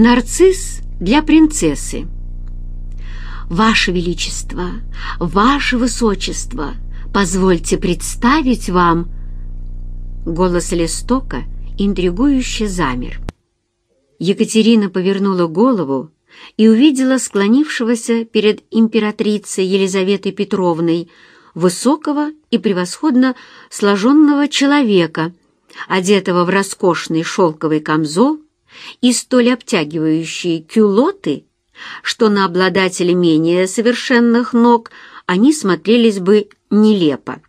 Нарцисс для принцессы. Ваше Величество, Ваше Высочество, позвольте представить вам... Голос Листока интригующе замер. Екатерина повернула голову и увидела склонившегося перед императрицей Елизаветой Петровной высокого и превосходно сложенного человека, одетого в роскошный шелковый камзол и столь обтягивающие кюлоты, что на обладателя менее совершенных ног они смотрелись бы нелепо.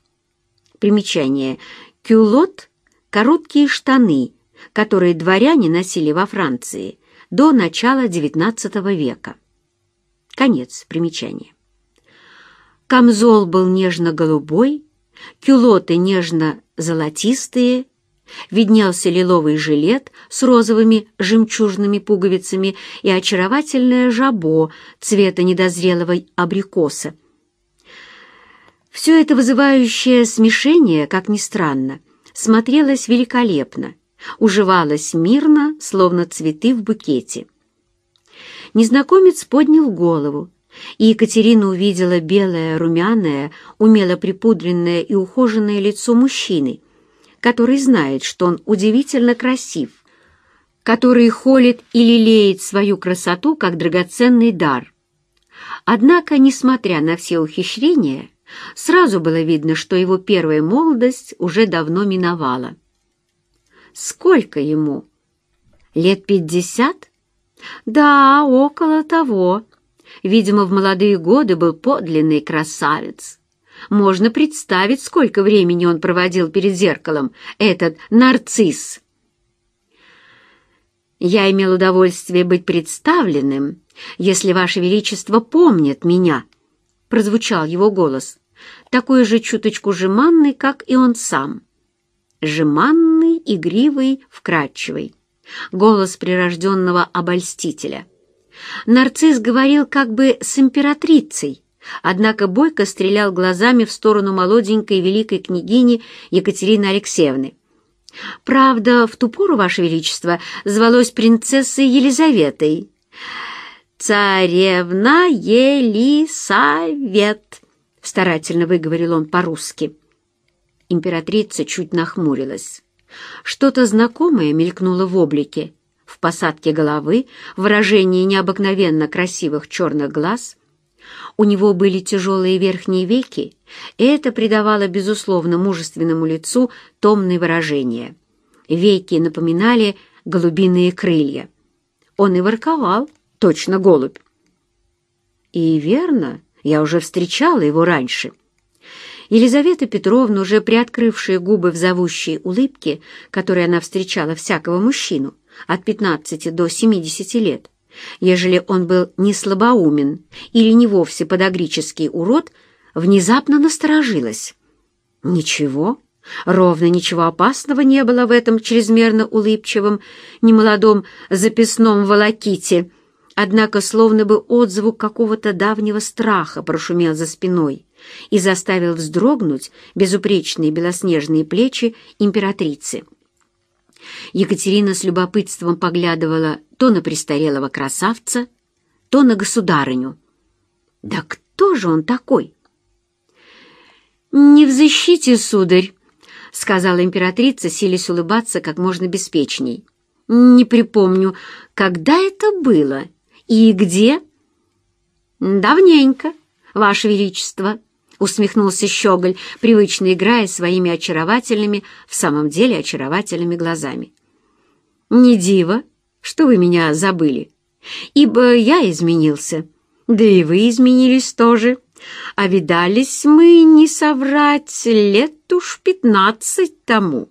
Примечание. Кюлот — короткие штаны, которые дворяне носили во Франции до начала XIX века. Конец примечания. Камзол был нежно-голубой, кюлоты нежно-золотистые, виднелся лиловый жилет с розовыми жемчужными пуговицами и очаровательное жабо цвета недозрелого абрикоса. Все это вызывающее смешение, как ни странно, смотрелось великолепно, уживалось мирно, словно цветы в букете. Незнакомец поднял голову, и Екатерина увидела белое, румяное, умело припудренное и ухоженное лицо мужчины — который знает, что он удивительно красив, который холит и лелеет свою красоту как драгоценный дар. Однако, несмотря на все ухищрения, сразу было видно, что его первая молодость уже давно миновала. Сколько ему? Лет пятьдесят? Да, около того. Видимо, в молодые годы был подлинный красавец. Можно представить, сколько времени он проводил перед зеркалом, этот нарцисс. Я имел удовольствие быть представленным, если Ваше Величество помнит меня, — прозвучал его голос, такой же чуточку жеманный, как и он сам. Жеманный, игривый, вкрадчивый. Голос прирожденного обольстителя. Нарцисс говорил как бы с императрицей, Однако Бойко стрелял глазами в сторону молоденькой великой княгини Екатерины Алексеевны. «Правда, в ту пору, Ваше Величество, звалось принцессой Елизаветой». «Царевна Елисавет», — старательно выговорил он по-русски. Императрица чуть нахмурилась. Что-то знакомое мелькнуло в облике, в посадке головы, в выражении необыкновенно красивых черных глаз — у него были тяжелые верхние веки, и это придавало, безусловно, мужественному лицу томное выражение. Веки напоминали голубиные крылья. Он и ворковал, точно голубь. И верно, я уже встречала его раньше. Елизавета Петровна, уже приоткрывшая губы в зовущей улыбке, которой она встречала всякого мужчину от 15 до 70 лет, ежели он был не слабоумен или не вовсе подогрический урод, внезапно насторожилась. Ничего, ровно ничего опасного не было в этом чрезмерно улыбчивом, немолодом записном волоките, однако словно бы отзвук какого-то давнего страха прошумел за спиной и заставил вздрогнуть безупречные белоснежные плечи императрицы. Екатерина с любопытством поглядывала то на престарелого красавца, то на государыню. Да кто же он такой? «Не в защите, сударь», — сказала императрица, силясь улыбаться как можно беспечней. «Не припомню, когда это было и где?» «Давненько, Ваше Величество», — усмехнулся Щеголь, привычно играя своими очаровательными, в самом деле очаровательными глазами. «Не диво, что вы меня забыли, ибо я изменился, да и вы изменились тоже, а видались мы, не соврать, лет уж пятнадцать тому.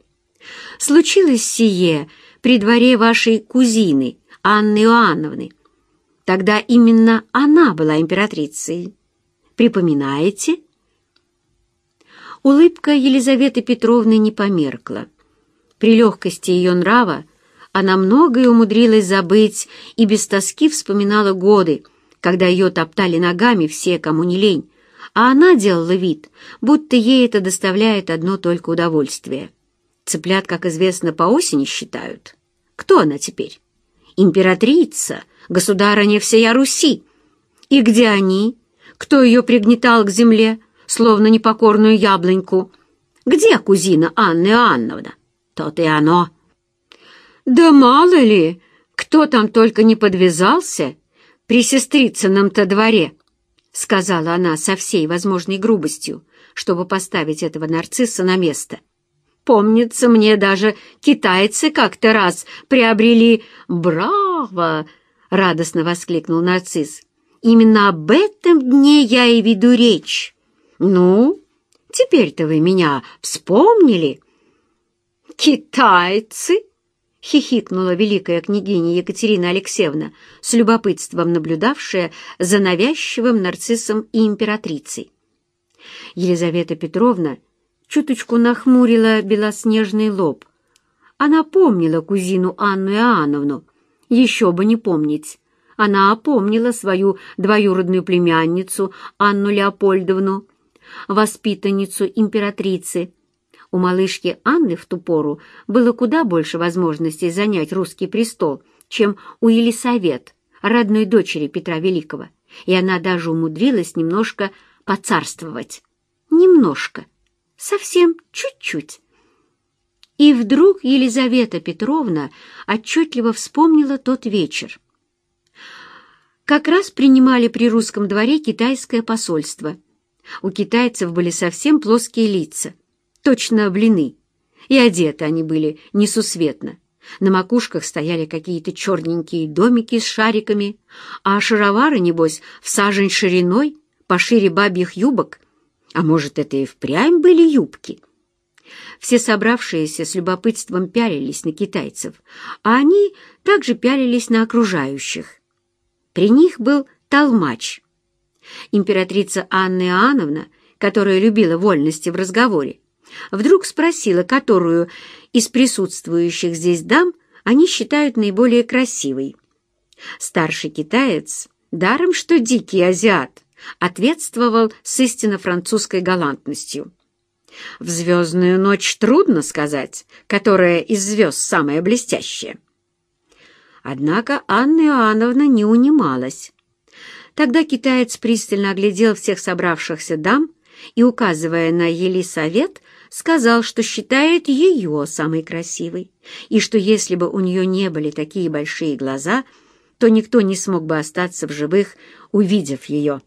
Случилось сие при дворе вашей кузины, Анны Иоанновны. Тогда именно она была императрицей. Припоминаете?» Улыбка Елизаветы Петровны не померкла. При легкости ее нрава она многое умудрилась забыть и без тоски вспоминала годы, когда ее топтали ногами все, кому не лень, а она делала вид, будто ей это доставляет одно только удовольствие. Цыплят, как известно, по осени считают. Кто она теперь? императрица, государыня всея Руси. И где они? Кто ее пригнетал к земле, словно непокорную яблоньку? Где кузина Анны Анновна? То-то и оно. Да мало ли, кто там только не подвязался при сестрицыном-то дворе, сказала она со всей возможной грубостью, чтобы поставить этого нарцисса на место. Помнится мне, даже китайцы как-то раз приобрели «Браво!» — радостно воскликнул нарцисс. «Именно об этом дне я и веду речь. Ну, теперь-то вы меня вспомнили?» «Китайцы?» — хихикнула великая княгиня Екатерина Алексеевна, с любопытством наблюдавшая за навязчивым нарциссом и императрицей. Елизавета Петровна чуточку нахмурила белоснежный лоб. Она помнила кузину Анну Иоанновну, еще бы не помнить. Она опомнила свою двоюродную племянницу Анну Леопольдовну, воспитанницу императрицы. У малышки Анны в ту пору было куда больше возможностей занять русский престол, чем у Елисавет, родной дочери Петра Великого, и она даже умудрилась немножко поцарствовать. Немножко. Совсем чуть-чуть. И вдруг Елизавета Петровна отчетливо вспомнила тот вечер. Как раз принимали при русском дворе китайское посольство. У китайцев были совсем плоские лица, точно блины, и одеты они были несусветно. На макушках стояли какие-то черненькие домики с шариками, а шаровары, небось, в сажень шириной, пошире бабьих юбок. А может, это и впрямь были юбки? Все собравшиеся с любопытством пялились на китайцев, а они также пялились на окружающих. При них был толмач. Императрица Анна Иоанновна, которая любила вольности в разговоре, вдруг спросила, которую из присутствующих здесь дам они считают наиболее красивой. Старший китаец, даром что дикий азиат, ответствовал с истинно французской галантностью. В «Звездную ночь» трудно сказать, которая из звезд самая блестящая. Однако Анна Иоанновна не унималась. Тогда китаец пристально оглядел всех собравшихся дам и, указывая на Елисавет, сказал, что считает ее самой красивой, и что если бы у нее не были такие большие глаза, то никто не смог бы остаться в живых, увидев ее.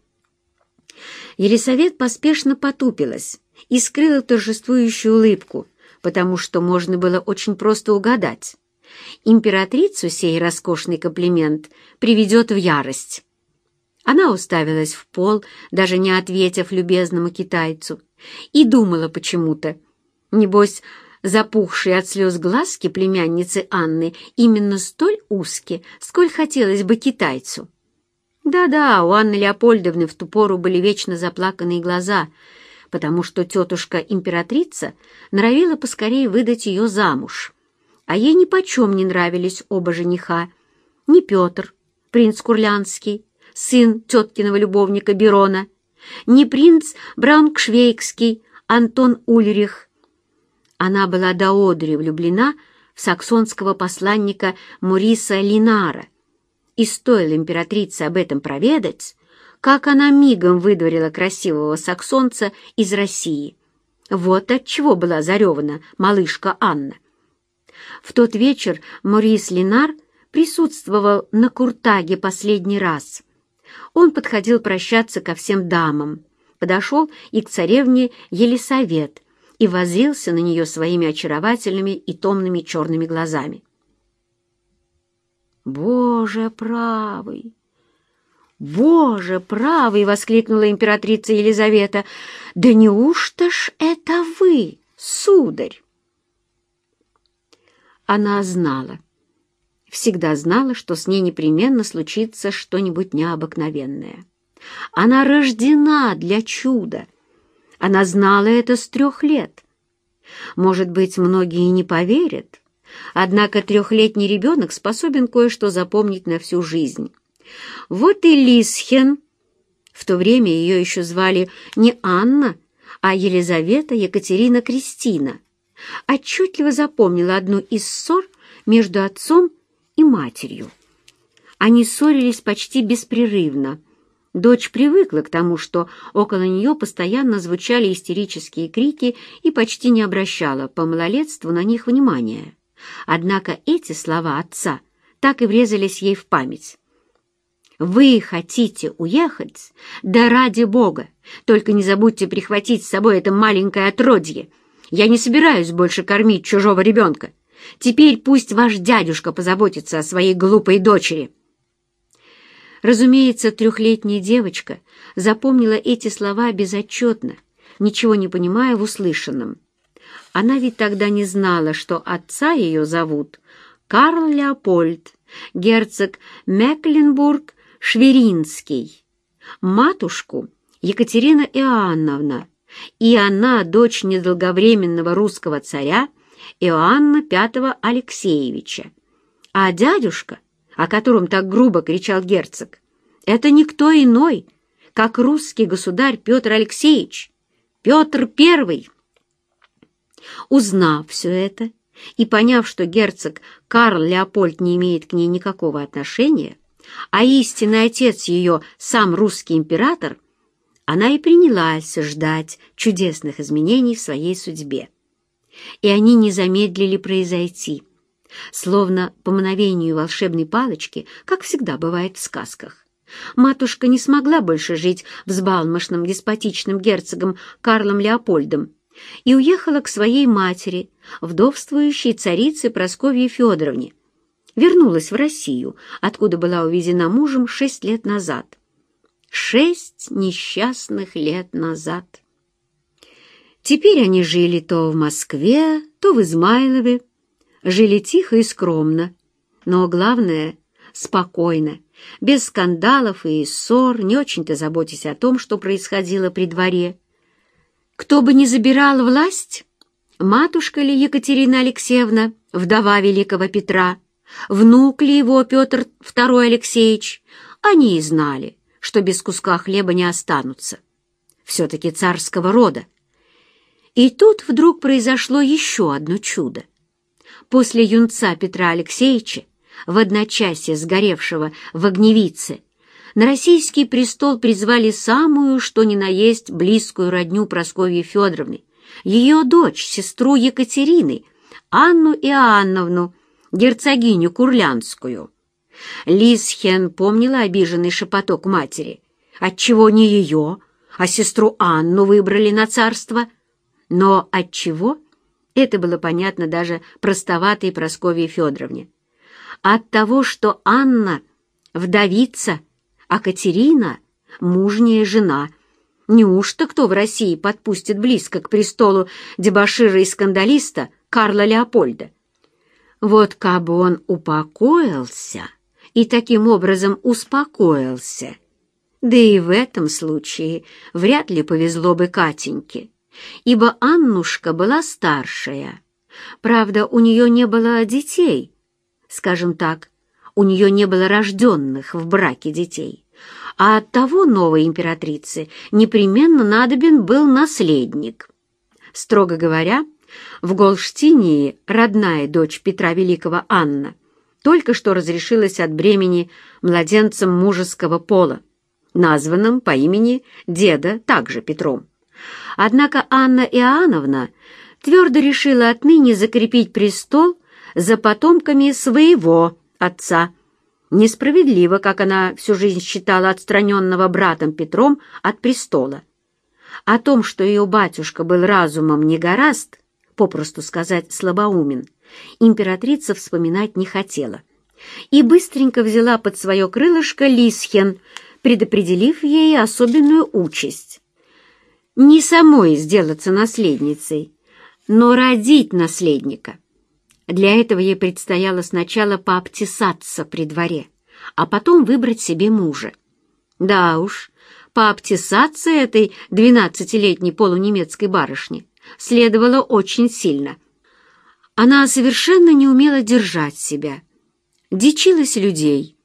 Елисавет поспешно потупилась и скрыла торжествующую улыбку, потому что можно было очень просто угадать. Императрицу сей роскошный комплимент приведет в ярость. Она уставилась в пол, даже не ответив любезному китайцу, и думала почему-то. Небось, запухшие от слез глазки племянницы Анны именно столь узкие, сколь хотелось бы китайцу. Да-да, у Анны Леопольдовны в ту пору были вечно заплаканные глаза, потому что тетушка-императрица норовила поскорее выдать ее замуж. А ей нипочем не нравились оба жениха. Ни Петр, принц Курлянский, сын теткиного любовника Берона, ни принц Браункшвейгский, Антон Ульрих. Она была до одри влюблена в саксонского посланника Муриса Линара, и стоило императрице об этом проведать, как она мигом выдворила красивого саксонца из России. Вот от чего была заревана малышка Анна. В тот вечер Морис Ленар присутствовал на Куртаге последний раз. Он подходил прощаться ко всем дамам, подошел и к царевне Елисавет и воззрился на нее своими очаровательными и томными черными глазами. «Боже правый! Боже правый!» — воскликнула императрица Елизавета. «Да неужто ж это вы, сударь?» Она знала, всегда знала, что с ней непременно случится что-нибудь необыкновенное. Она рождена для чуда. Она знала это с трех лет. Может быть, многие не поверят, Однако трехлетний ребенок способен кое-что запомнить на всю жизнь. Вот и Лисхен, в то время ее еще звали не Анна, а Елизавета Екатерина Кристина, отчетливо запомнила одну из ссор между отцом и матерью. Они ссорились почти беспрерывно. Дочь привыкла к тому, что около нее постоянно звучали истерические крики и почти не обращала по малолетству на них внимания. Однако эти слова отца так и врезались ей в память. «Вы хотите уехать? Да ради бога! Только не забудьте прихватить с собой это маленькое отродье. Я не собираюсь больше кормить чужого ребенка. Теперь пусть ваш дядюшка позаботится о своей глупой дочери». Разумеется, трехлетняя девочка запомнила эти слова безотчетно, ничего не понимая в услышанном. Она ведь тогда не знала, что отца ее зовут Карл Леопольд, герцог Мекленбург-Шверинский, матушку Екатерина Иоанновна, и она дочь недолговременного русского царя Иоанна V Алексеевича. А дядюшка — о котором так грубо кричал герцог, это никто иной, как русский государь Петр Алексеевич, Петр Первый. Узнав все это и поняв, что герцог Карл Леопольд не имеет к ней никакого отношения, а истинный отец ее сам русский император, она и принялась ждать чудесных изменений в своей судьбе. И они не замедлили произойти – словно по мановению волшебной палочки, как всегда бывает в сказках. Матушка не смогла больше жить взбалмошным деспотичным герцогом Карлом Леопольдом и уехала к своей матери, вдовствующей царице Прасковье Федоровне. Вернулась в Россию, откуда была увезена мужем шесть лет назад. Шесть несчастных лет назад. Теперь они жили то в Москве, то в Измайлове, жили тихо и скромно, но главное — спокойно, без скандалов и ссор, не очень-то заботясь о том, что происходило при дворе. Кто бы ни забирал власть, матушка ли Екатерина Алексеевна, вдова великого Петра, внук ли его Петр II Алексеевич, они и знали, что без куска хлеба не останутся. Все-таки царского рода. И тут вдруг произошло еще одно чудо. После юнца Петра Алексеевича, в одночасье сгоревшего в огневице, на российский престол призвали самую, что ни на есть, близкую родню Прасковьи Федоровны, ее дочь, сестру Екатерины, Анну Иоанновну, герцогиню Курлянскую. Лисхен помнила обиженный шепоток матери, отчего не ее, а сестру Анну выбрали на царство. Но отчего? Это было понятно даже простоватой Прасковье Федоровне. От того, что Анна — вдовица, а Катерина — мужняя жена. Неужто кто в России подпустит близко к престолу дебошира и скандалиста Карла Леопольда? Вот кабы он упокоился и таким образом успокоился, да и в этом случае вряд ли повезло бы Катеньке ибо Аннушка была старшая. Правда, у нее не было детей, скажем так, у нее не было рожденных в браке детей, а от того новой императрицы непременно надобен был наследник. Строго говоря, в Голштинии родная дочь Петра Великого Анна только что разрешилась от бремени младенцем мужеского пола, названным по имени деда также Петром. Однако Анна Иоанновна твердо решила отныне закрепить престол за потомками своего отца. Несправедливо, как она всю жизнь считала отстраненного братом Петром от престола. О том, что ее батюшка был разумом не гораст, попросту сказать слабоумен, императрица вспоминать не хотела. И быстренько взяла под свое крылышко Лисхен, предопределив ей особенную участь не самой сделаться наследницей, но родить наследника. Для этого ей предстояло сначала пообтесаться при дворе, а потом выбрать себе мужа. Да уж, пообтесаться этой двенадцатилетней полунемецкой барышне следовало очень сильно. Она совершенно не умела держать себя, дичилась людей,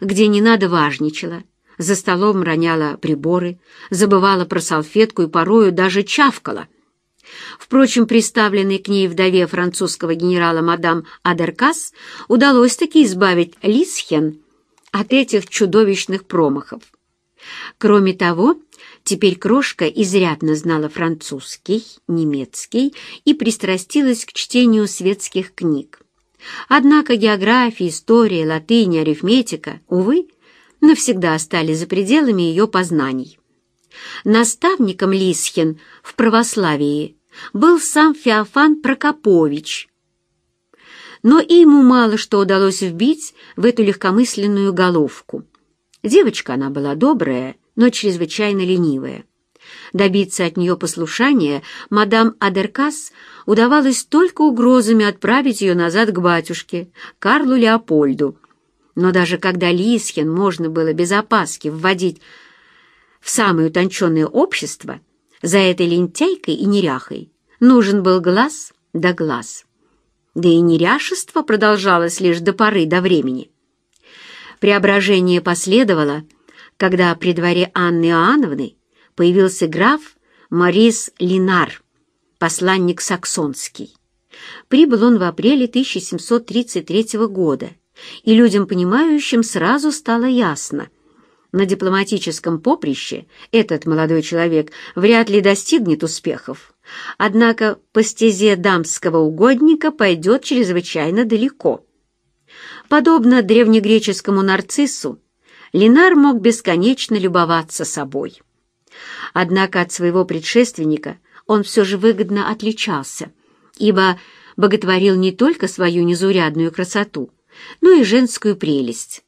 где не надо важничала, за столом роняла приборы, забывала про салфетку и порою даже чавкала. Впрочем, приставленной к ней вдове французского генерала мадам Адеркас удалось таки избавить Лисхен от этих чудовищных промахов. Кроме того, теперь крошка изрядно знала французский, немецкий и пристрастилась к чтению светских книг. Однако география, история, латынь, арифметика, увы, навсегда остались за пределами ее познаний. Наставником Лисхин в православии был сам Феофан Прокопович. Но ему мало что удалось вбить в эту легкомысленную головку. Девочка она была добрая, но чрезвычайно ленивая. Добиться от нее послушания мадам Адеркас удавалось только угрозами отправить ее назад к батюшке, Карлу Леопольду. Но даже когда Лисхин можно было без опаски вводить в самое утонченное общество, за этой лентяйкой и неряхой нужен был глаз да глаз. Да и неряшество продолжалось лишь до поры до времени. Преображение последовало, когда при дворе Анны Иоанновны появился граф Морис Линар, посланник саксонский. Прибыл он в апреле 1733 года, и людям, понимающим, сразу стало ясно. На дипломатическом поприще этот молодой человек вряд ли достигнет успехов, однако по стезе дамского угодника пойдет чрезвычайно далеко. Подобно древнегреческому нарциссу, Линар мог бесконечно любоваться собой. Однако от своего предшественника он все же выгодно отличался, ибо боготворил не только свою незаурядную красоту, но и женскую прелесть.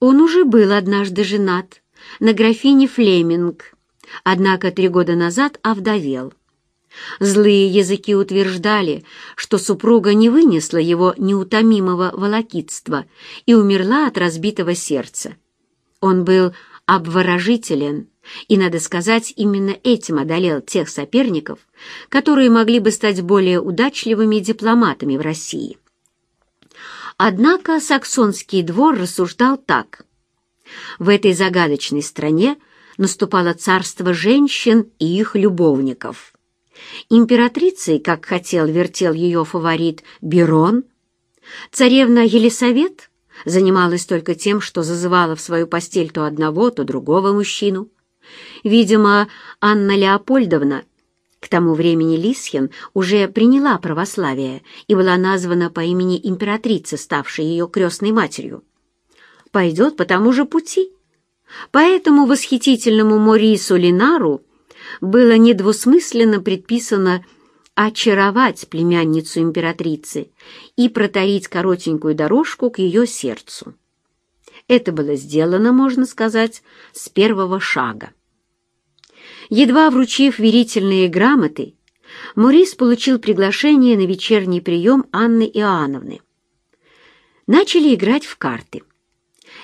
Он уже был однажды женат на графине Флеминг, однако три года назад овдовел. Злые языки утверждали, что супруга не вынесла его неутомимого волокитства и умерла от разбитого сердца. Он был обворожителен, и, надо сказать, именно этим одолел тех соперников, которые могли бы стать более удачливыми дипломатами в России. Однако саксонский двор рассуждал так. В этой загадочной стране наступало царство женщин и их любовников. Императрицей, как хотел, вертел ее фаворит Берон, царевна Елисавет занималась только тем, что зазывала в свою постель то одного, то другого мужчину. Видимо, Анна Леопольдовна, к тому времени Лисхин, уже приняла православие и была названа по имени императрицы, ставшей ее крестной матерью. Пойдет по тому же пути. Поэтому восхитительному Морису Линару было недвусмысленно предписано очаровать племянницу императрицы и протарить коротенькую дорожку к ее сердцу. Это было сделано, можно сказать, с первого шага. Едва вручив верительные грамоты, Морис получил приглашение на вечерний прием Анны Иоанновны. Начали играть в карты.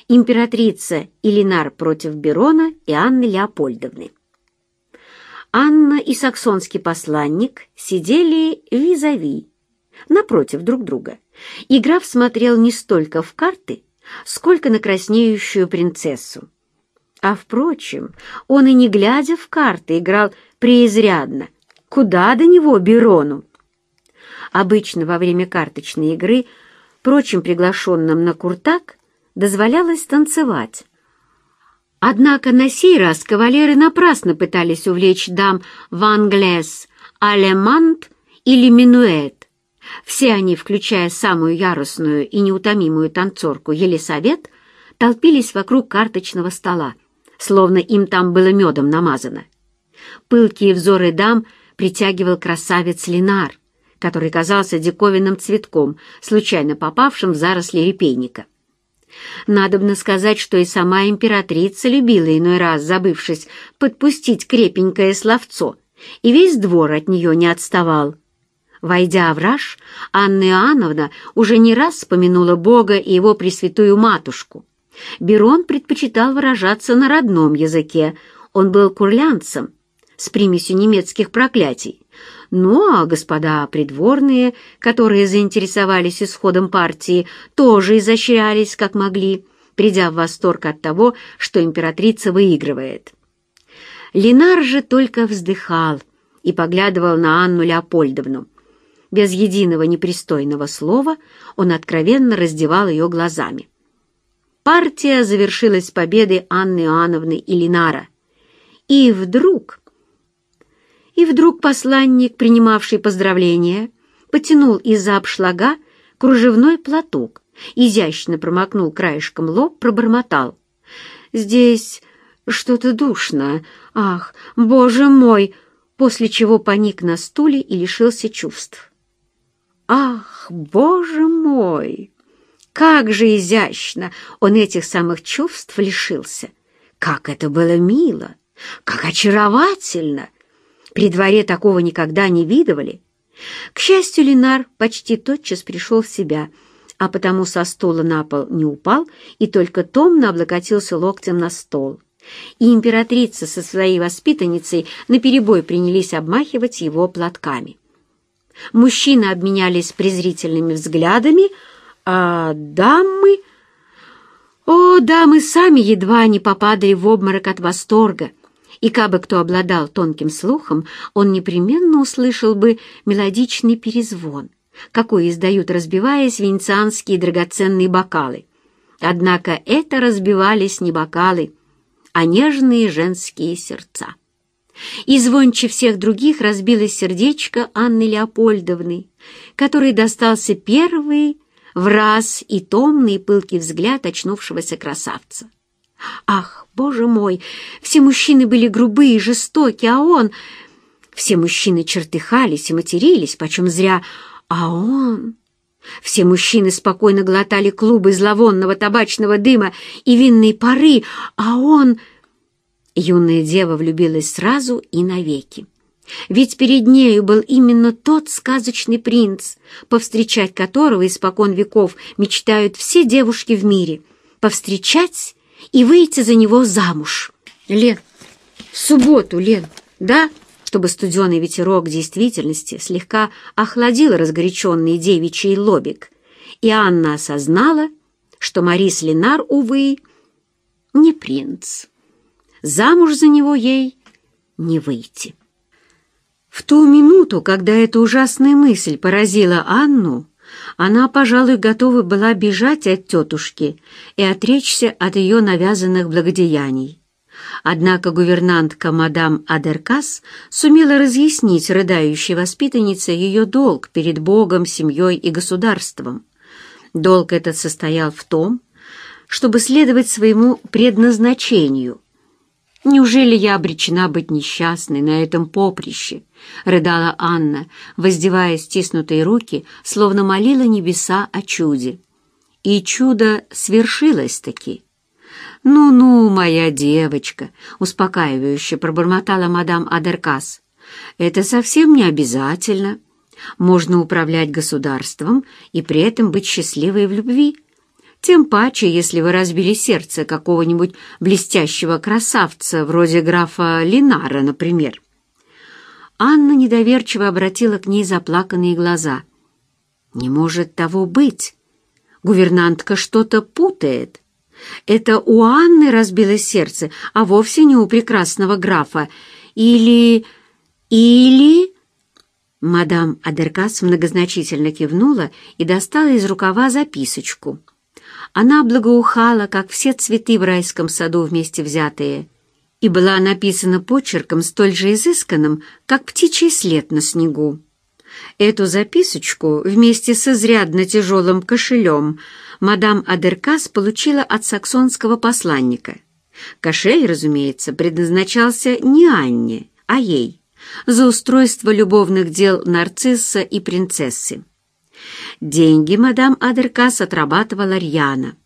Императрица Илинар против Берона и Анны Леопольдовны. Анна и саксонский посланник сидели визави, напротив друг друга, и граф смотрел не столько в карты, сколько на краснеющую принцессу. А, впрочем, он и не глядя в карты играл преизрядно. Куда до него Берону? Обычно во время карточной игры прочим приглашенным на куртак дозволялось танцевать, Однако на сей раз кавалеры напрасно пытались увлечь дам в англес, алемант или минуэт. Все они, включая самую яростную и неутомимую танцорку Елисавет, толпились вокруг карточного стола, словно им там было медом намазано. Пылкие взоры дам притягивал красавец Ленар, который казался диковинным цветком, случайно попавшим в заросли репейника. Надобно сказать, что и сама императрица любила иной раз, забывшись, подпустить крепенькое словцо, и весь двор от нее не отставал. Войдя в раж, Анна Иоанновна уже не раз вспомянула Бога и его Пресвятую Матушку. Берон предпочитал выражаться на родном языке, он был курлянцем с примесью немецких проклятий, ну а господа придворные, которые заинтересовались исходом партии, тоже изощрялись как могли, придя в восторг от того, что императрица выигрывает. Ленар же только вздыхал и поглядывал на Анну Леопольдовну. Без единого непристойного слова он откровенно раздевал ее глазами. Партия завершилась победой Анны Иоанновны и Линара. И вдруг... И вдруг посланник, принимавший поздравления, потянул из-за обшлага кружевной платок, изящно промокнул краешком лоб, пробормотал. «Здесь что-то душно. Ах, боже мой!» После чего поник на стуле и лишился чувств. «Ах, боже мой!» Как же изящно он этих самых чувств лишился! Как это было мило! Как очаровательно! При дворе такого никогда не видывали. К счастью, Ленар почти тотчас пришел в себя, а потому со стола на пол не упал и только томно облокотился локтем на стол. И императрица со своей воспитанницей наперебой принялись обмахивать его платками. Мужчины обменялись презрительными взглядами, а дамы... О, дамы сами едва не попадали в обморок от восторга, и кабы кто обладал тонким слухом, он непременно услышал бы мелодичный перезвон, какой издают, разбиваясь, венецианские драгоценные бокалы. Однако это разбивались не бокалы, а нежные женские сердца. И звонче всех других разбилось сердечко Анны Леопольдовны, которой достался первый в раз и томный пылкий взгляд очнувшегося красавца. Ах, боже мой, все мужчины были грубые и жестоки, а он... Все мужчины чертыхались и матерились, почем зря, а он... Все мужчины спокойно глотали клубы зловонного табачного дыма и винной пары, а он... Юная дева влюбилась сразу и навеки. Ведь перед нею был именно тот сказочный принц, повстречать которого испокон веков мечтают все девушки в мире, повстречать и выйти за него замуж. Лен, в субботу, Лен, да? Чтобы студеный ветерок действительности слегка охладил разгоряченный девичий лобик, и Анна осознала, что Марис Ленар, увы, не принц. Замуж за него ей не выйти. В ту минуту, когда эта ужасная мысль поразила Анну, она, пожалуй, готова была бежать от тетушки и отречься от ее навязанных благодеяний. Однако гувернантка мадам Адеркас сумела разъяснить рыдающей воспитаннице ее долг перед Богом, семьей и государством. Долг этот состоял в том, чтобы следовать своему предназначению – Неужели я обречена быть несчастной на этом поприще?» — рыдала Анна, воздевая стиснутые руки, словно молила небеса о чуде. И чудо свершилось-таки. «Ну-ну, моя девочка», — успокаивающе пробормотала мадам Адеркас, — «это совсем не обязательно. Можно управлять государством и при этом быть счастливой в любви» тем паче, если вы разбили сердце какого-нибудь блестящего красавца, вроде графа Линара, например. Анна недоверчиво обратила к ней заплаканные глаза. «Не может того быть! Гувернантка что-то путает. Это у Анны разбилось сердце, а вовсе не у прекрасного графа. Или... или...» Мадам Адеркас многозначительно кивнула и достала из рукава записочку. Она благоухала, как все цветы в райском саду вместе взятые, и была написана почерком столь же изысканным, как птичий след на снегу. Эту записочку вместе с изрядно тяжелым кошелем мадам Адеркас получила от саксонского посланника. Кошель, разумеется, предназначался не Анне, а ей, за устройство любовных дел нарцисса и принцессы. Деньги мадам Адеркас отрабатывала рьяно.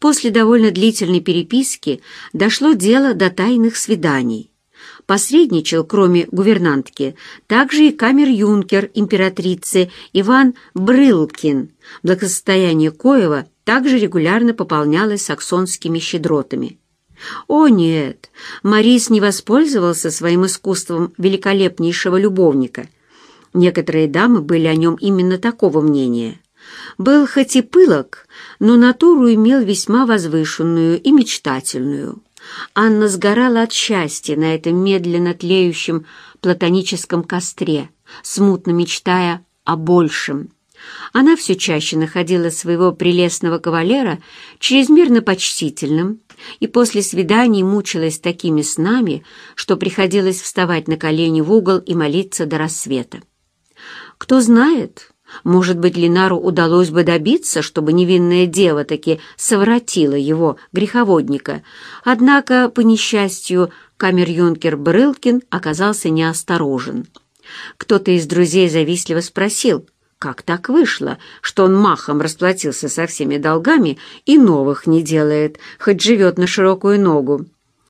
После довольно длительной переписки дошло дело до тайных свиданий. Посредничал, кроме гувернантки, также и камер-юнкер императрицы Иван Брылкин, благосостояние коего также регулярно пополнялось саксонскими щедротами. О нет, Марис не воспользовался своим искусством великолепнейшего любовника – Некоторые дамы были о нем именно такого мнения. Был хоть и пылок, но натуру имел весьма возвышенную и мечтательную. Анна сгорала от счастья на этом медленно тлеющем платоническом костре, смутно мечтая о большем. Она все чаще находила своего прелестного кавалера чрезмерно почтительным и после свиданий мучилась такими снами, что приходилось вставать на колени в угол и молиться до рассвета. Кто знает, может быть, Линару удалось бы добиться, чтобы невинная дева таки совратила его, греховодника. Однако, по несчастью, камер-юнкер Брылкин оказался неосторожен. Кто-то из друзей завистливо спросил, как так вышло, что он махом расплатился со всеми долгами и новых не делает, хоть живет на широкую ногу.